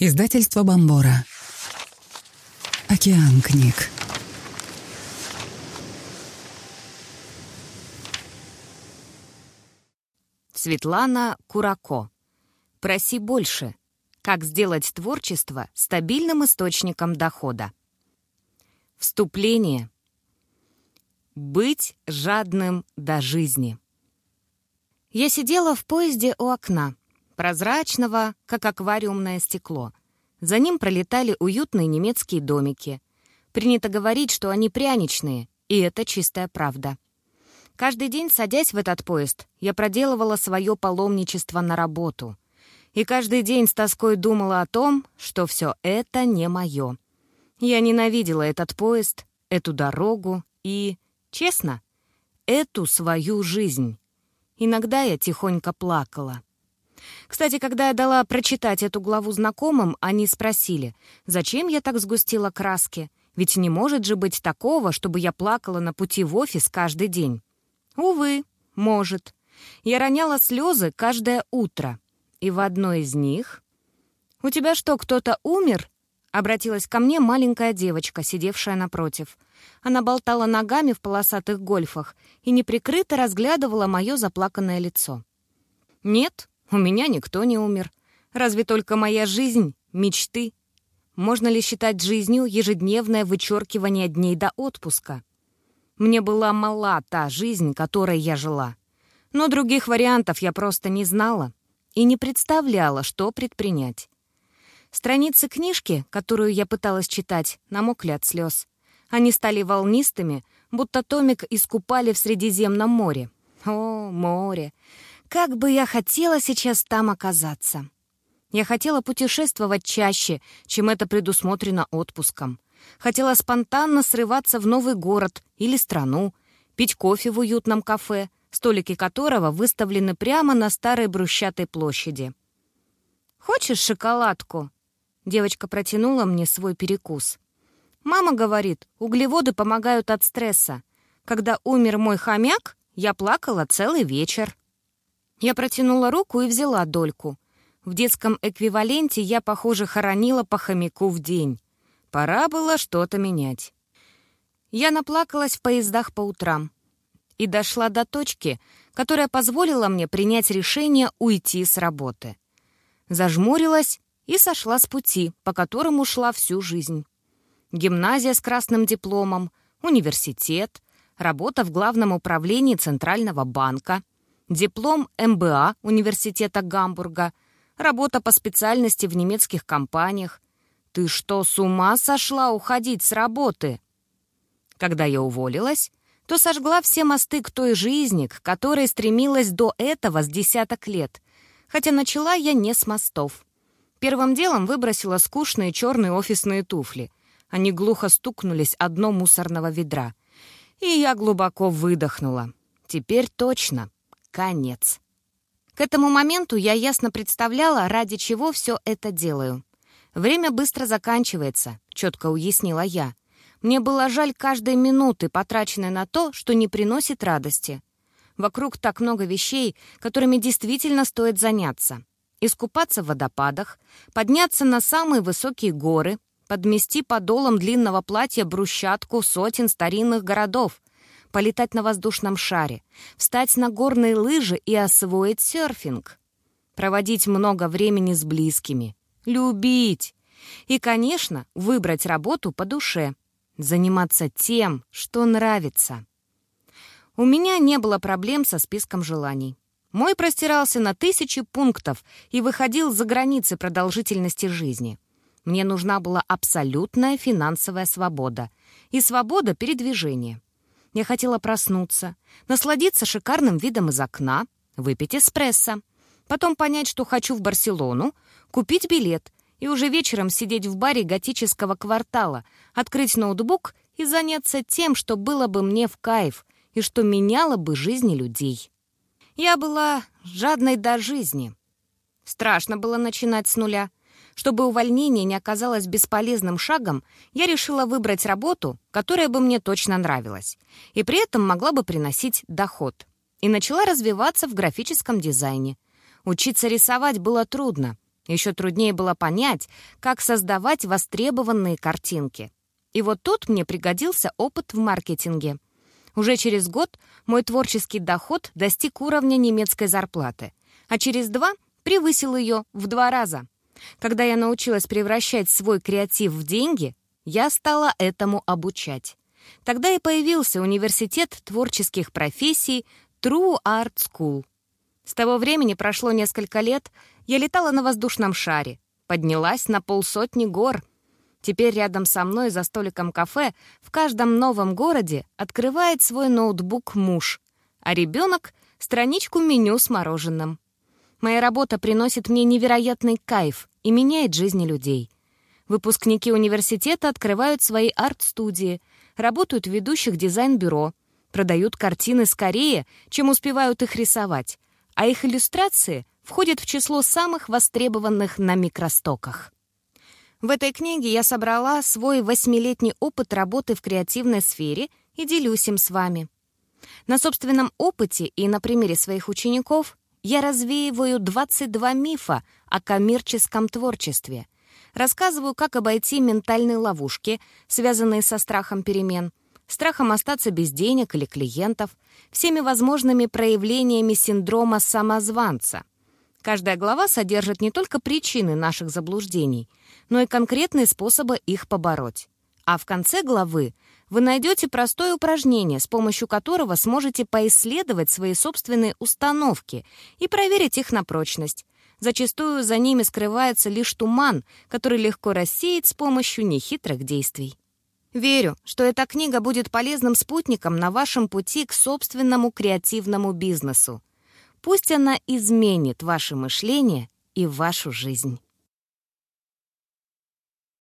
Издательство Бомбора. Океан книг. Светлана Курако. Проси больше. Как сделать творчество стабильным источником дохода. Вступление. Быть жадным до жизни. Я сидела в поезде у окна, прозрачного, как аквариумное стекло. За ним пролетали уютные немецкие домики. Принято говорить, что они пряничные, и это чистая правда. Каждый день, садясь в этот поезд, я проделывала свое паломничество на работу. И каждый день с тоской думала о том, что все это не мое. Я ненавидела этот поезд, эту дорогу и, честно, эту свою жизнь. Иногда я тихонько плакала. Кстати, когда я дала прочитать эту главу знакомым, они спросили, зачем я так сгустила краски? Ведь не может же быть такого, чтобы я плакала на пути в офис каждый день. Увы, может. Я роняла слезы каждое утро. И в одной из них... «У тебя что, кто-то умер?» Обратилась ко мне маленькая девочка, сидевшая напротив. Она болтала ногами в полосатых гольфах и неприкрыто разглядывала мое заплаканное лицо. «Нет, у меня никто не умер. Разве только моя жизнь, мечты. Можно ли считать жизнью ежедневное вычеркивание дней до отпуска?» Мне была мала та жизнь, которой я жила. Но других вариантов я просто не знала и не представляла, что предпринять. Страницы книжки, которую я пыталась читать, намокли от слез. Они стали волнистыми, будто томик искупали в Средиземном море. О, море! Как бы я хотела сейчас там оказаться! Я хотела путешествовать чаще, чем это предусмотрено отпуском. Хотела спонтанно срываться в новый город или страну, пить кофе в уютном кафе, столики которого выставлены прямо на старой брусчатой площади. «Хочешь шоколадку?» Девочка протянула мне свой перекус. «Мама говорит, углеводы помогают от стресса. Когда умер мой хомяк, я плакала целый вечер». Я протянула руку и взяла дольку. В детском эквиваленте я, похоже, хоронила по хомяку в день. Пора было что-то менять. Я наплакалась в поездах по утрам и дошла до точки, которая позволила мне принять решение уйти с работы. Зажмурилась и сошла с пути, по которому шла всю жизнь. Гимназия с красным дипломом, университет, работа в главном управлении Центрального банка, диплом МБА Университета Гамбурга, работа по специальности в немецких компаниях, «Ты что, с ума сошла уходить с работы?» Когда я уволилась, то сожгла все мосты к той жизни, к которой стремилась до этого с десяток лет, хотя начала я не с мостов. Первым делом выбросила скучные черные офисные туфли. Они глухо стукнулись о дно мусорного ведра. И я глубоко выдохнула. Теперь точно. Конец. К этому моменту я ясно представляла, ради чего все это делаю. «Время быстро заканчивается», — четко уяснила я. Мне было жаль каждой минуты, потраченной на то, что не приносит радости. Вокруг так много вещей, которыми действительно стоит заняться. Искупаться в водопадах, подняться на самые высокие горы, подмести подолом длинного платья брусчатку сотен старинных городов, полетать на воздушном шаре, встать на горные лыжи и освоить серфинг. Проводить много времени с близкими, Любить. И, конечно, выбрать работу по душе. Заниматься тем, что нравится. У меня не было проблем со списком желаний. Мой простирался на тысячи пунктов и выходил за границы продолжительности жизни. Мне нужна была абсолютная финансовая свобода и свобода передвижения. Я хотела проснуться, насладиться шикарным видом из окна, выпить эспрессо, потом понять, что хочу в Барселону, купить билет и уже вечером сидеть в баре готического квартала, открыть ноутбук и заняться тем, что было бы мне в кайф и что меняло бы жизни людей. Я была жадной до жизни. Страшно было начинать с нуля. Чтобы увольнение не оказалось бесполезным шагом, я решила выбрать работу, которая бы мне точно нравилась, и при этом могла бы приносить доход. И начала развиваться в графическом дизайне. Учиться рисовать было трудно, Еще труднее было понять, как создавать востребованные картинки. И вот тут мне пригодился опыт в маркетинге. Уже через год мой творческий доход достиг уровня немецкой зарплаты, а через два превысил ее в два раза. Когда я научилась превращать свой креатив в деньги, я стала этому обучать. Тогда и появился университет творческих профессий True Art School. С того времени прошло несколько лет, я летала на воздушном шаре, поднялась на полсотни гор. Теперь рядом со мной за столиком кафе в каждом новом городе открывает свой ноутбук муж, а ребенок — страничку меню с мороженым. Моя работа приносит мне невероятный кайф и меняет жизни людей. Выпускники университета открывают свои арт-студии, работают в ведущих дизайн-бюро, продают картины скорее, чем успевают их рисовать, а их иллюстрации входят в число самых востребованных на микростоках. В этой книге я собрала свой восьмилетний опыт работы в креативной сфере и делюсь им с вами. На собственном опыте и на примере своих учеников я развеиваю 22 мифа о коммерческом творчестве — Рассказываю, как обойти ментальные ловушки, связанные со страхом перемен, страхом остаться без денег или клиентов, всеми возможными проявлениями синдрома самозванца. Каждая глава содержит не только причины наших заблуждений, но и конкретные способы их побороть. А в конце главы вы найдете простое упражнение, с помощью которого сможете поисследовать свои собственные установки и проверить их на прочность. Зачастую за ними скрывается лишь туман, который легко рассеять с помощью нехитрых действий. Верю, что эта книга будет полезным спутником на вашем пути к собственному креативному бизнесу. Пусть она изменит ваше мышление и вашу жизнь.